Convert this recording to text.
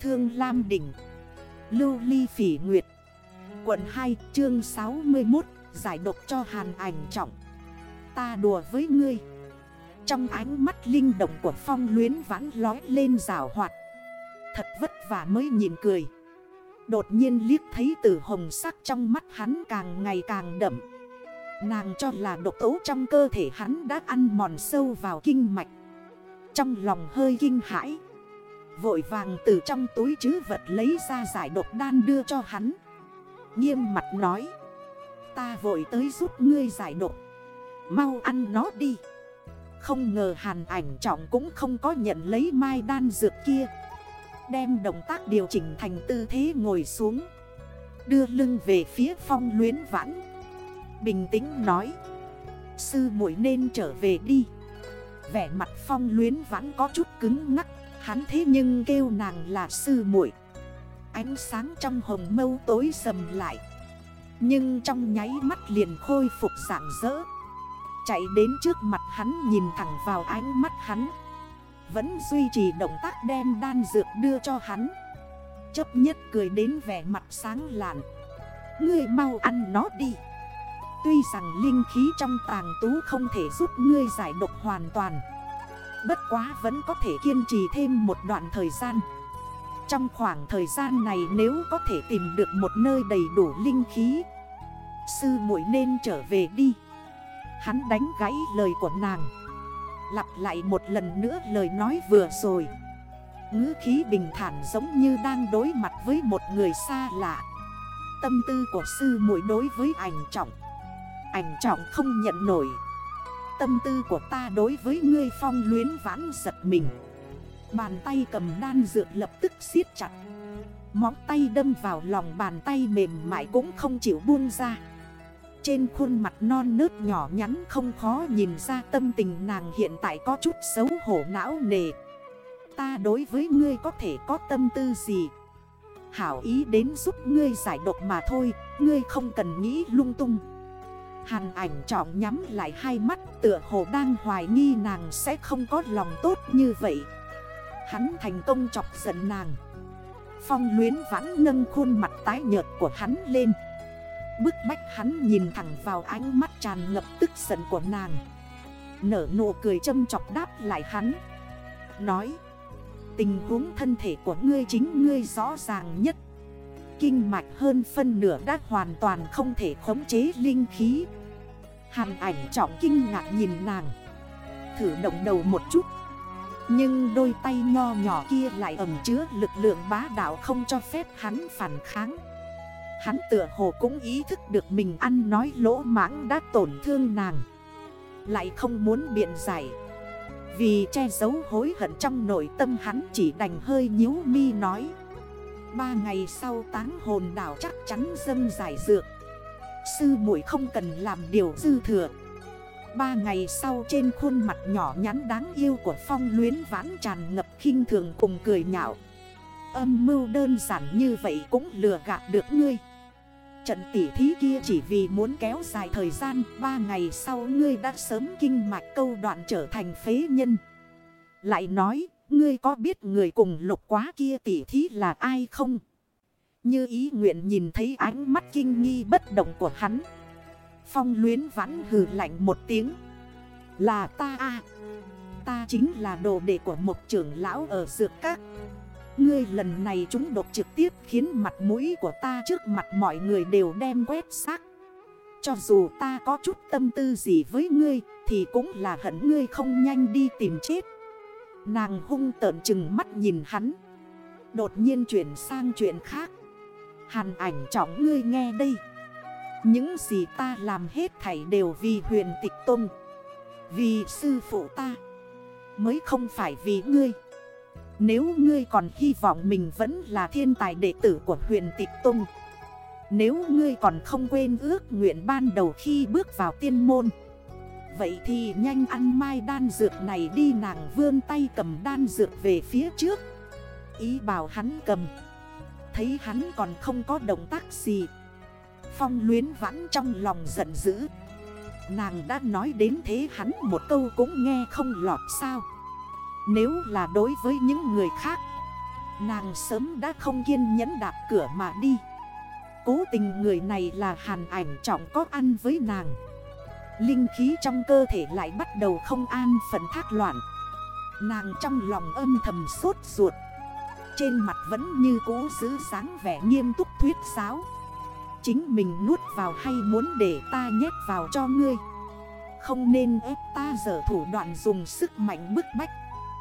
Thương Lam Đỉnh, Lưu Ly Phỉ Nguyệt, Quận 2 chương 61 Giải độc cho hàn ảnh trọng. Ta đùa với ngươi. Trong ánh mắt linh động của phong luyến vãn lói lên rào hoạt. Thật vất vả mới nhìn cười. Đột nhiên liếc thấy tử hồng sắc trong mắt hắn càng ngày càng đậm. Nàng cho là độc tố trong cơ thể hắn đã ăn mòn sâu vào kinh mạch. Trong lòng hơi kinh hãi Vội vàng từ trong túi chứ vật lấy ra giải độc đan đưa cho hắn. Nghiêm mặt nói, Ta vội tới giúp ngươi giải độc. Mau ăn nó đi. Không ngờ hàn ảnh trọng cũng không có nhận lấy mai đan dược kia. Đem động tác điều chỉnh thành tư thế ngồi xuống, Đưa lưng về phía phong luyến vãn. Bình tĩnh nói, Sư muội nên trở về đi. Vẻ mặt phong luyến vãn có chút cứng ngắc. Hắn thế nhưng kêu nàng là sư muội. Ánh sáng trong hồng mâu tối sầm lại. Nhưng trong nháy mắt liền khôi phục dạng dỡ Chạy đến trước mặt hắn nhìn thẳng vào ánh mắt hắn. Vẫn duy trì động tác đem đan dược đưa cho hắn. Chấp nhất cười đến vẻ mặt sáng lạn. Ngươi mau ăn nó đi. Tuy rằng linh khí trong tàng tú không thể giúp ngươi giải độc hoàn toàn Bất quá vẫn có thể kiên trì thêm một đoạn thời gian. Trong khoảng thời gian này nếu có thể tìm được một nơi đầy đủ linh khí, Sư muội nên trở về đi. Hắn đánh gãy lời của nàng. Lặp lại một lần nữa lời nói vừa rồi. Ngữ khí bình thản giống như đang đối mặt với một người xa lạ. Tâm tư của sư muội đối với ảnh trọng. Ảnh trọng không nhận nổi. Tâm tư của ta đối với ngươi phong luyến vãn giật mình. Bàn tay cầm đan dược lập tức siết chặt. Móng tay đâm vào lòng bàn tay mềm mại cũng không chịu buông ra. Trên khuôn mặt non nớt nhỏ nhắn không khó nhìn ra tâm tình nàng hiện tại có chút xấu hổ não nề. Ta đối với ngươi có thể có tâm tư gì? Hảo ý đến giúp ngươi giải độc mà thôi, Ngươi không cần nghĩ lung tung. Hàn ảnh trọng nhắm lại hai mắt, tựa hồ đang hoài nghi nàng sẽ không có lòng tốt như vậy. Hắn thành công chọc giận nàng. Phong luyến vãn nâng khuôn mặt tái nhợt của hắn lên. Bức bách hắn nhìn thẳng vào ánh mắt tràn ngập tức giận của nàng. Nở nụ cười châm chọc đáp lại hắn. Nói, Tình huống thân thể của ngươi chính ngươi rõ ràng nhất. Kinh mạch hơn phân nửa đã hoàn toàn không thể khống chế linh khí. Hàn ảnh trọng kinh ngạc nhìn nàng. Thử động đầu một chút. Nhưng đôi tay nho nhỏ kia lại ẩm chứa lực lượng bá đạo không cho phép hắn phản kháng. Hắn tựa hồ cũng ý thức được mình ăn nói lỗ mãng đã tổn thương nàng. Lại không muốn biện giải. Vì che giấu hối hận trong nội tâm hắn chỉ đành hơi nhíu mi nói. Ba ngày sau táng hồn đảo chắc chắn dâng giải dược. Sư muội không cần làm điều dư thừa. Ba ngày sau trên khuôn mặt nhỏ nhắn đáng yêu của phong luyến vãn tràn ngập khinh thường cùng cười nhạo. Âm mưu đơn giản như vậy cũng lừa gạt được ngươi. Trận tỉ thí kia chỉ vì muốn kéo dài thời gian, Ba ngày sau ngươi đã sớm kinh mạch câu đoạn trở thành phế nhân. Lại nói, ngươi có biết người cùng lục quá kia tỉ thí là ai không? Như ý nguyện nhìn thấy ánh mắt kinh nghi bất động của hắn. Phong luyến vãn hừ lạnh một tiếng. Là ta à Ta chính là đồ đệ của một trưởng lão ở dược các. Ngươi lần này chúng độc trực tiếp khiến mặt mũi của ta trước mặt mọi người đều đem quét xác. Cho dù ta có chút tâm tư gì với ngươi, Thì cũng là hận ngươi không nhanh đi tìm chết. Nàng hung tợn chừng mắt nhìn hắn. Đột nhiên chuyển sang chuyện khác. Hàn ảnh trọng ngươi nghe đây. Những gì ta làm hết thảy đều vì huyền tịch tôn. Vì sư phụ ta. Mới không phải vì ngươi. Nếu ngươi còn hy vọng mình vẫn là thiên tài đệ tử của huyền tịch tôn. Nếu ngươi còn không quên ước nguyện ban đầu khi bước vào tiên môn. Vậy thì nhanh ăn mai đan dược này đi, nàng vươn tay cầm đan dược về phía trước. Ý bảo hắn cầm thấy hắn còn không có động tác gì. Phong luyến vãn trong lòng giận dữ. Nàng đã nói đến thế hắn một câu cũng nghe không lọt sao. Nếu là đối với những người khác, Nàng sớm đã không kiên nhẫn đạp cửa mà đi. Cố tình người này là hàn ảnh trọng có ăn với nàng. Linh khí trong cơ thể lại bắt đầu không an phận thác loạn. Nàng trong lòng âm thầm sốt ruột. Trên mặt vẫn như cũ giữ sáng vẻ nghiêm túc thuyết giáo. Chính mình nuốt vào hay muốn để ta nhét vào cho ngươi. Không nên ép ta dở thủ đoạn dùng sức mạnh bức bách.